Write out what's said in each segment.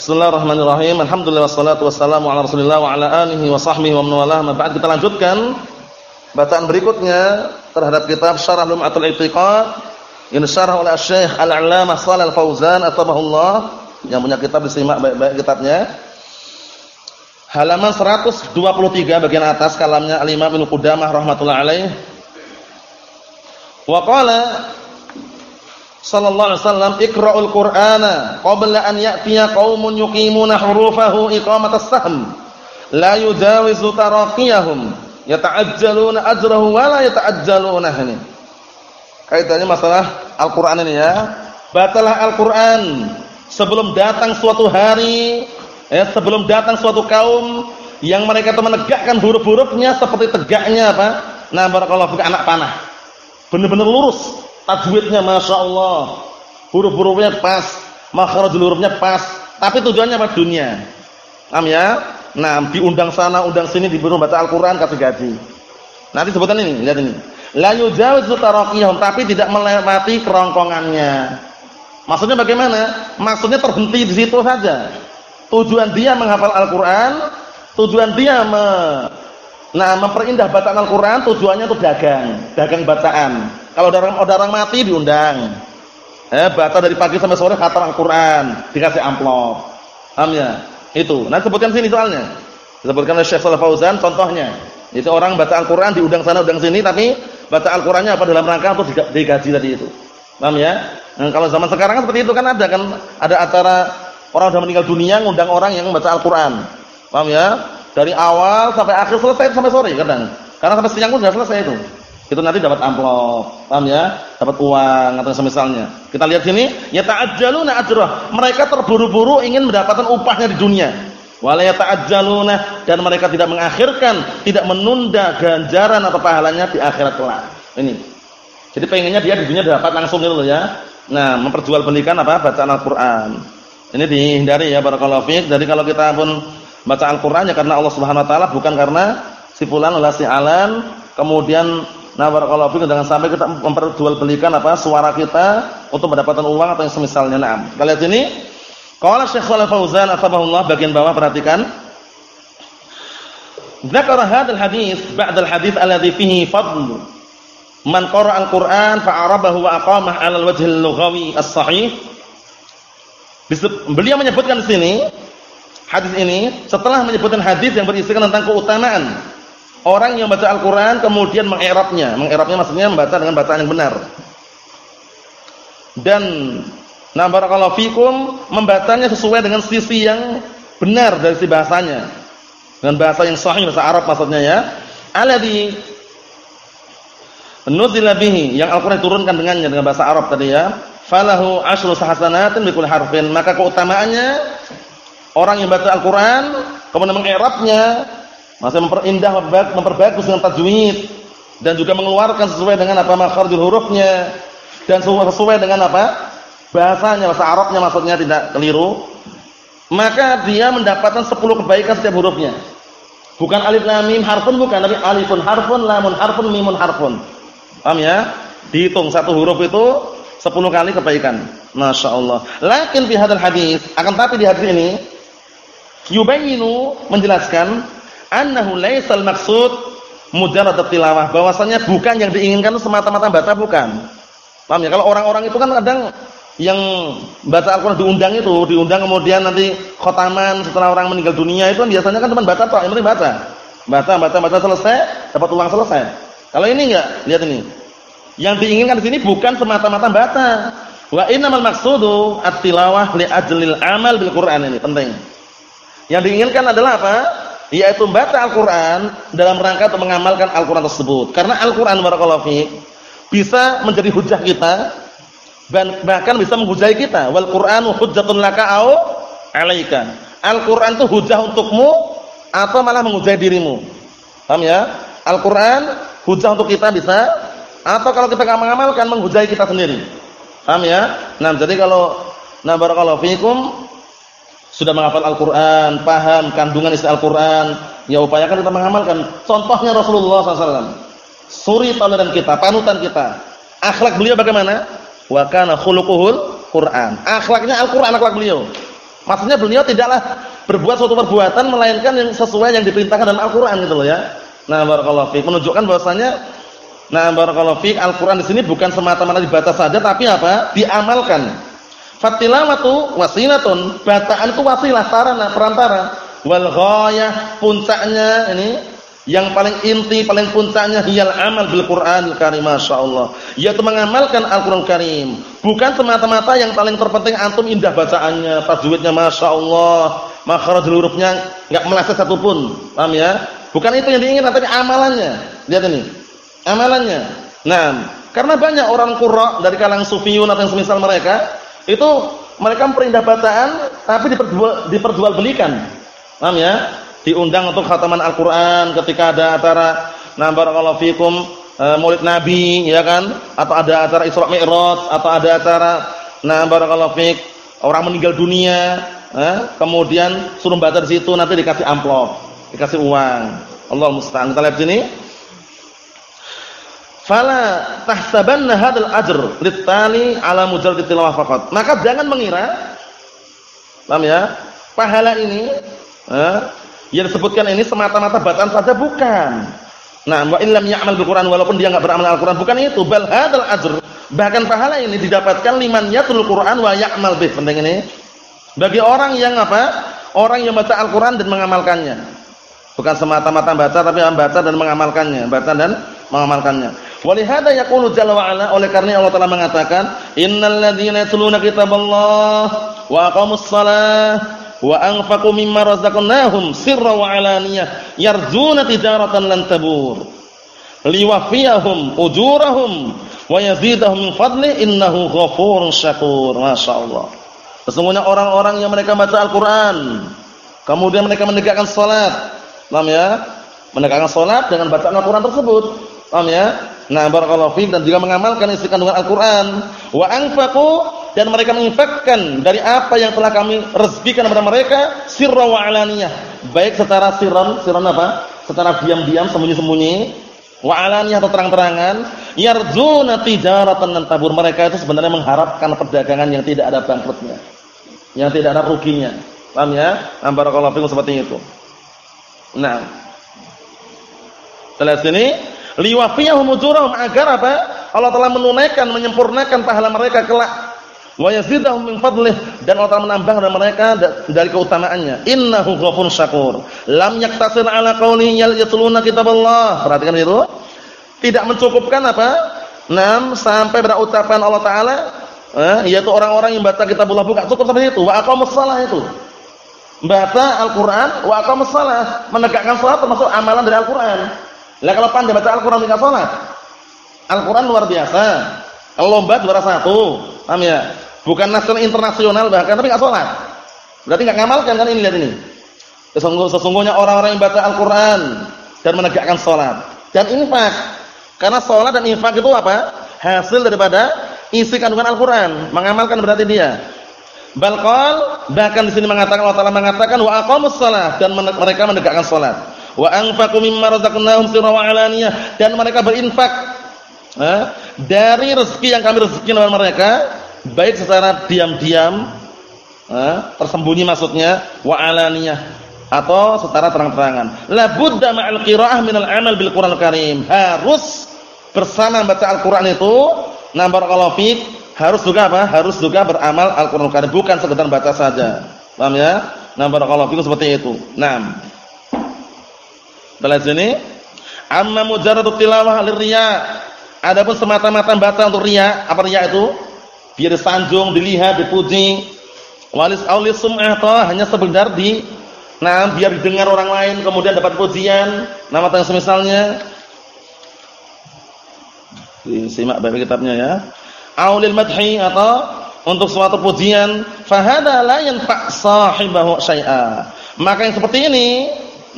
Bismillahirrahmanirrahim. Alhamdulillah wassalatu wassalamu ala Rasulillah wa ala alihi wa sahbihi wa man walah. Ba'd kita lanjutkan bacaan berikutnya terhadap kitab Syarah Lum'atul I'tiqad yang disyarah oleh Syekh Al-'Allamah Shalal Fauzan atabahullah yang punya kitab disimak baik-baik kitabnya. Halaman 123 bagian atas kalamnya Al-Imam Ibnu Qudamah rahimatullah alaih. Wa qala sallallahu alaihi wasallam iqra'ul qur'ana qabla an ya'tiya qaumun yuqimuna hurufahu iqamatas sahm la yujawizu taraqiyahum yata'ajjaluna ajrahu wa la yata'ajjaluna. Ini kaitannya masalah Al-Qur'an ini ya. Batalah Al-Qur'an sebelum datang suatu hari ya sebelum datang suatu kaum yang mereka itu menegakkan huruf-hurufnya seperti tegaknya apa? Nah barakallahu anak panah. Benar-benar lurus tajwidnya masya Allah, huruf-hurufnya pas, makhrajul hurufnya pas, tapi tujuannya apa? Dunia. Paham ya? Nah, diundang sana, undang sini, diburu baca Al-Qur'an kasih gaji. Nanti sebutan ini, lihat ini. La yujawizu taraqiyahum, tapi tidak melewati kerongkongannya. Maksudnya bagaimana? Maksudnya terhenti di situ saja. Tujuan dia menghafal Al-Qur'an, tujuan dia me Nah, memperindah bacaan Al-Qur'an tujuannya untuk dagang, dagang bacaan. Kalau orang, orang mati diundang. Eh, baca dari pagi sampai sore khatam Al-Qur'an, dikasih amplop. Paham ya? Itu. Nah, sebutkan sini soalnya. Disebutkan oleh Syekh Shalal Fauzan contohnya. Itu orang baca Al-Qur'an diundang sana, undang sini tapi baca Al-Qur'annya apa dalam rangka untuk digaji tadi itu. Paham ya? Nah, kalau zaman sekarang kan seperti itu kan ada kan ada acara orang sudah meninggal dunia ngundang orang yang membaca Al-Qur'an. Paham ya? Dari awal sampai akhir selesai sampai sore kadang. Karena sampai siang pun sudah selesai itu itu nanti dapat amplop, paham ya? Dapat uang atau semisalnya. Kita lihat sini, ya ta'ajjaluna ajrah. Mereka terburu-buru ingin mendapatkan upahnya di dunia. Wala yata'ajjaluna dan mereka tidak mengakhirkan, tidak menunda ganjaran atau pahalanya di akhirat kelak. Ini. Jadi pengennya dia di dunia dapat langsung gitu loh ya. Nah, memperjualbelikan apa? Bacaan Al-Qur'an. Ini dihindari ya barakallahu fiik. Jadi kalau kita pun baca Al-Qur'an ya karena Allah Subhanahu wa taala bukan karena si fulan wala si alan kemudian Nah, barakallahu fikum jangan sampai kita memperjualbelikan apa suara kita untuk mendapatkan uang atau yang semisalnya. Nah, kita lihat ini. Qala Syekh Shalal Fauzan atabahullah bagian bawah perhatikan. Dzakara hadzal hadis ba'da al-hadis alladhi fihi fadl man qara'a al-Qur'an fa'arabahu wa aqamah 'ala al-wajh al-lughawi as-sahih. Beliau menyebutkan di sini hadis ini setelah menyebutkan hadis yang berisikan tentang keutamaan Orang yang baca Al-Quran kemudian mengerapnya. Mengerapnya maksudnya membaca dengan bacaan yang benar. Dan nah barakallahu fikum membacanya sesuai dengan sisi yang benar dari si bahasanya. Dengan bahasa yang sahih bahasa Arab maksudnya ya. Alladzi nuzila bihi yang Al-Qur'an turunkan dengannya dengan bahasa Arab tadi ya. Falahu asyru sahasanatin bi harfin. Maka keutamaannya orang yang baca Al-Qur'an kemudian mengerapnya masih memperindah, memperbagus dengan tajwid dan juga mengeluarkan sesuai dengan apa makharijul hurufnya dan sesuai dengan apa? bahasanya, bahasa Arabnya maksudnya tidak keliru. Maka dia mendapatkan 10 kebaikan setiap hurufnya. Bukan alif lam mim harfun bukan, tapi alifun harfun, lamun harfun, mimun harfun. Paham ya? Dihitung satu huruf itu 10 kali kebaikan. Masya Allah. Lakin di hadis, akan tapi di hadis ini yubayinu menjelaskan annahu laisal maksud mujarrad tilawah. Bahwasanya bukan yang diinginkan semata-mata baca bukan. Paham ya? Kalau orang-orang itu kan kadang yang baca Al-Qur'an diundang itu diundang kemudian nanti khotaman setelah orang meninggal dunia itu kan biasanya kan cuma baca toh yang penting baca. Baca baca baca selesai dapat uang selesai. Kalau ini enggak? Lihat ini. Yang diinginkan di sini bukan semata-mata baca. Wa innamal maqsudu at-tilawah li ajlil amal bil Qur'an ini penting yang diinginkan adalah apa yaitu membaca Al-Qur'an dalam rangka untuk mengamalkan Al-Qur'an tersebut. Karena Al-Qur'an bisa menjadi hujah kita bahkan bisa menghujai kita. Wal Qur'anu hujjatun laka au 'alaika. Al-Qur'an itu hujah untukmu atau malah menghujai dirimu. Paham ya? Al-Qur'an hujah untuk kita bisa atau kalau kita enggak mengamalkan menghujai kita sendiri. Paham ya? Nah, jadi kalau nah barakallahu fiikum sudah menghafal Al-Quran, paham kandungan isi Al-Quran, ya upayakan kita mengamalkan. Contohnya Rasulullah SAW. Suri tauladan kita, panutan kita. Akhlak beliau bagaimana? Wa kana khuluquhul Quran. Akhlaknya Al-Quran, akhlak beliau. Maksudnya beliau tidaklah berbuat suatu perbuatan melainkan yang sesuai yang diperintahkan dalam Al-Qur'an gitu loh ya. Nah, barakallahu menunjukkan bahwasanya nah barakallahu fiik Al-Qur'an di sini bukan semata-mata dibaca saja tapi apa? diamalkan. Fatilawatu wasilatun, bacaan itu wasilah sarana perantara. Wal ghayah puncaknya ini yang paling inti, paling puncaknya hiyal amal bil Qur'anil Karim, masyaallah. Yaitu mengamalkan Al-Qur'an Karim. Bukan semata-mata yang paling terpenting antum indah bacaannya, tajwidnya masyaallah, makhrajul hurufnya enggak meleset satu pun. Paham ya? Bukan itu yang diinginkan, tapi amalannya. Lihat ini. Amalannya. Nah, karena banyak orang qurra dari kalangan sufiyun atau yang semisal mereka, itu mereka memperindah bacaan tapi diperjual diperjualbelikan. Paham ya? diundang untuk khataman Al-Qur'an ketika ada acara nah barakallahu fikum e, Nabi ya kan atau ada acara Isra Mi'raj atau ada acara nah barakallahu fik orang meninggal dunia eh, kemudian suruh baca di situ nanti dikasih amplop dikasih uang Allah musta'an kita lihat sini fala tahsabanna hadzal ajr litali ala mujarrad tilawah faqat maka jangan mengira paham ya pahala ini eh, yang disebutkan ini semata-mata bacaan saja bukan. Nah, wa illam ya'mal bil Qur'an walaupun dia enggak beramal Al-Qur'an bukan itu, bal hadzal ajr. Bahkan pahala ini didapatkan liman yatul Qur'an wa ya'mal bih. Penting ini. Bagi orang yang apa? Orang yang baca Al-Qur'an dan mengamalkannya. Bukan semata-mata baca tapi membaca dan mengamalkannya, baca dan mengamalkannya. Walihada yaqulu jalla wa ala oleh karena Allah telah mengatakan innal ladzina yatluna kitaballah wa aqamus shalah wa anfaqu mimma razaqnahum sirra wa alaniyah yarjuna tijaratan lan tabur. Liwafiyahum ujurahum wa yazidahum min fadli innahu ghafurun syakur. Masyaallah. Sesungguhnya orang-orang yang mereka baca Al-Qur'an kemudian mereka menegakkan salat paham ya? Menegakkan salat dengan bacaan Al-Qur'an tersebut paham ya nah barakallahu fiik dan juga mengamalkan isi kandungan Al-Qur'an. Wa anfaqu dan mereka menginfakkan dari apa yang telah kami rezekikan kepada mereka sirra wa alaniyah. Baik secara sirran sirran apa? Secara diam-diam sembunyi-sembunyi. Wa alaniyah atau terang-terangan. Yarjuna tijaratan lan tabur mereka itu sebenarnya mengharapkan perdagangan yang tidak ada bangkrutnya. Yang tidak ada ruginya. Paham ya? Barakallahu fikum seperti itu. Nah. Setelah sini liwafiyahum ujurahum agar apa? Allah telah menunaikan menyempurnakan pahala mereka kelak. Wa yazidahum min fadlih. Dan Allah menambah dari mereka dari keutamaannya. Innahu ghafurun syakur. Lam yaktasir ala qawlihi yatluna kitaballah. Perhatikan itu tidak mencukupkan apa? Enam sampai pada ucapan Allah taala eh, yaitu orang-orang yang baca kitabullah bukan cukup sampai itu wa aqamus itu. Baca Al-Qur'an wa aqamus menegakkan salat termasuk amalan dari Al-Qur'an lah kalau pandai baca Al-Qur'an tidak salat Al-Qur'an luar biasa lomba juara satu paham ya Bukan nasional internasional bahkan tapi enggak salat. Berarti enggak ngamalkan kan ini lihat ini. Sesungguhnya orang-orang yang baca Al-Qur'an dan menegakkan salat dan infak. Karena salat dan infak itu apa? Hasil daripada isi kandungan Al-Qur'an. Mengamalkan berarti dia. Balqal bahkan di sini mengatakan Allah Taala mengatakan wa shalah dan mereka menegakkan salat. Wa anfaqu mimma razaqnahum sirra wa dan mereka berinfak eh, dari rezeki yang kami rezekikan kepada mereka baik secara diam-diam eh, tersembunyi maksudnya wa atau secara terang-terangan. La budda ma'al qiraah minal amal bil Qur'an Karim. Harus bersama baca Al-Qur'an itu na barakallahu harus juga apa? Harus juga beramal Al-Qur'an Karim bukan sekedar baca saja. Paham ya? Na barakallahu seperti itu. Nah Balas ini amma mujarradut tilawah lirriya adapun semata-mata baca untuk riya apa riya itu biar disanjung, dilihat, dipuji. Walis aulis sum'ah hanya sebentar di nah biar didengar orang lain kemudian dapat pujian. Nama yang semisalnya disimak baik kitabnya ya. Aulil madhi atau untuk suatu pujian, fahada la yanfa' sahibahu syai'a. Maka yang seperti ini,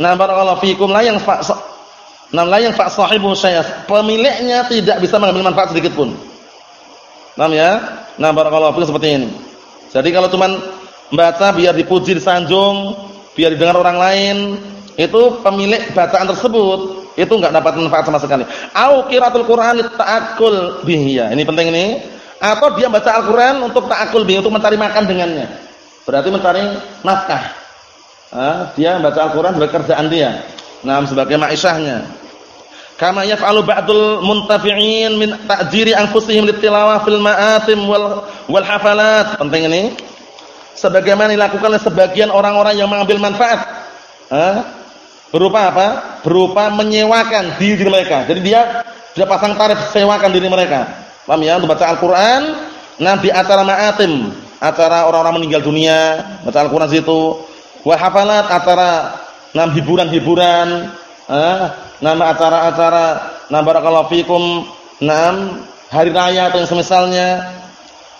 nah barakallahu fikum la yanfa' Nah, la yanfa' sahibu syai'a. Pemiliknya tidak bisa mengambil manfaat sedikit pun. Paham ya? Nah, barakallahu fiikum seperti ini. Jadi kalau cuman baca biar dipuji disanjung, biar didengar orang lain, itu pemilik bacaan tersebut itu enggak dapat manfaat sama sekali. Au qiraatul Qur'an ta'akkul bihi. Ya, ini penting ini. Atau dia baca Al-Qur'an untuk ta'akkul bihi, untuk mencari makan dengannya. Berarti mencari nafkah. Ah, dia membaca Al-Qur'an sebagai kerjaan dia. Nah, sebagai ma'isyahnya. Kama yaf'alu ba'dul muntafi'in min ta'jiri anfusihim litilawah fil ma'atim wal wal hafalat. Penting ini. Sebagaimana dilakukan oleh sebagian orang-orang yang mengambil manfaat. Ah, berupa apa? Berupa menyewakan diri mereka. Jadi dia dia pasang tarif sewakan diri mereka. Paham ya? Untuk baca Al-Qur'an, nah di acara ma'atim, acara orang-orang meninggal dunia, baca Al-Qur'an situ. Wa hafalat acara nam hiburan-hiburan, eh, nama acara-acara, nah barakallahu fikum, nam hari raya atau yang semisalnya.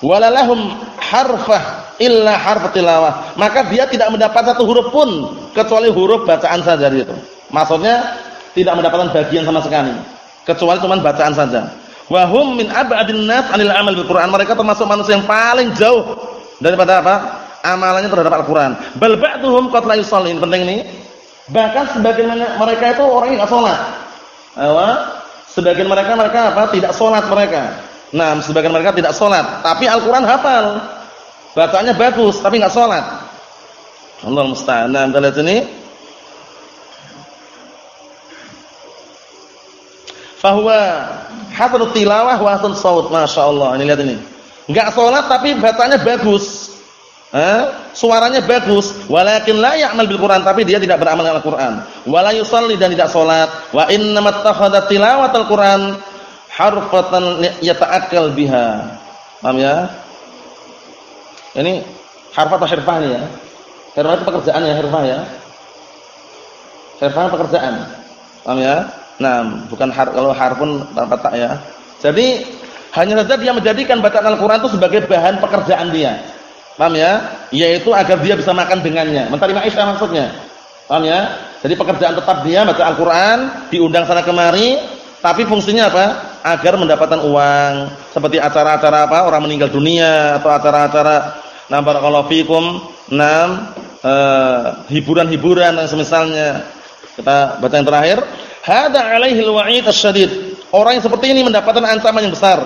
Walalahum harfah illa harf tilawah. Maka dia tidak mendapat satu huruf pun kecuali huruf bacaan saja itu. Maksudnya tidak mendapatkan bagian sama sekali kecuali cuma bacaan saja. Wa hum min ab'adin nas 'anil amal bil Qur'an. Mereka termasuk manusia yang paling jauh daripada apa? Amalannya terhadap Al-Qur'an. Bal ba'dhum qad la yusallin. Penting ini. Bahkan sebagian mereka itu orang yang enggak salat. Apa? Sebagian mereka mereka apa? Tidak salat mereka. Nah, sebagian mereka tidak salat, tapi Al-Qur'an hafal. Bacaannya bagus, tapi enggak salat. Allah musta'an. Nah, kita lihat sini. Fahuwa hasanut tilawah wa hasan saut. Masyaallah. Ini lihat ini. Enggak salat tapi bacanya bagus. Eh? Suaranya bagus, walakin la ya'mal bil Qur'an, tapi dia tidak beramal dengan Al-Qur'an. Wala yusalli dan tidak salat. Wa innamat takhadha tilawatal Qur'an harfatan yata'akkal biha. Paham ya? Ini harf atau hirfah ini ya? Hirfah itu pekerjaan ya, hirfah ya. Hirfah pekerjaan. Paham ya? Nah, bukan har kalau harfun tanpa tak ya. Jadi hanya saja dia menjadikan bacaan Al-Qur'an itu sebagai bahan pekerjaan dia. Paham ya? Yaitu agar dia bisa makan dengannya. Mencari maisha maksudnya. Paham ya? Jadi pekerjaan tetap dia baca Al-Qur'an, diundang sana kemari, tapi fungsinya apa? Agar mendapatkan uang. Seperti acara-acara apa? Orang meninggal dunia atau acara-acara nah barakallahu fikum, nam eh, hiburan-hiburan dan semisalnya. Kita baca yang terakhir. Hada alaihi al-wa'id asy-syadid. Orang yang seperti ini mendapatkan ancaman yang besar.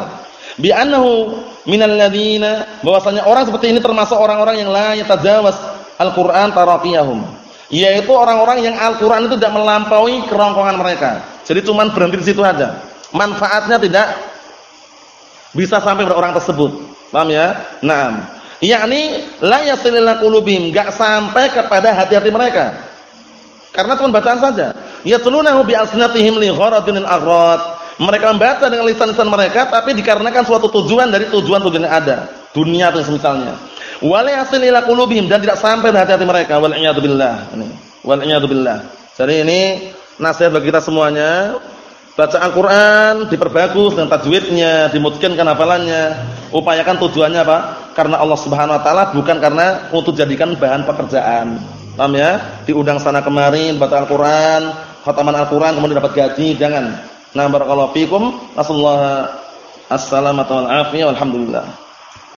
Bi annahu minal ladzina bahwasanya orang seperti ini termasuk orang-orang yang la yatajawaz al-Qur'an taraqiyahum. Yaitu orang-orang yang Al-Qur'an itu tidak melampaui kerongkongan mereka. Jadi cuma berhenti di situ aja. Manfaatnya tidak bisa sampai pada orang tersebut. Paham ya? Naam. Yakni la yasilil qulubihim, enggak sampai kepada hati-hati mereka. Karena cuma bacaan saja. Yatlunahu bi alsinatihim li gharadin al-aghrad. Mereka membaca dengan lisan-lisan mereka tapi dikarenakan suatu tujuan dari tujuan-tujuan yang ada, dunia atau misalnya. Wala yasil ila qulubihim dan tidak sampai di hati-hati mereka. Wal iyad billah. Ini. Wal iyad billah. Jadi ini nasihat bagi kita semuanya. Baca Al-Qur'an diperbagus dengan tajwidnya, dimudkinkan hafalannya. Upayakan tujuannya apa? Karena Allah Subhanahu wa taala bukan karena untuk jadikan bahan pekerjaan. Paham ya? Diundang sana kemari baca Al-Qur'an, khataman Al-Qur'an kemudian dapat gaji, jangan. Nah, barakallahu fikum. Wal afiyah walhamdulillah.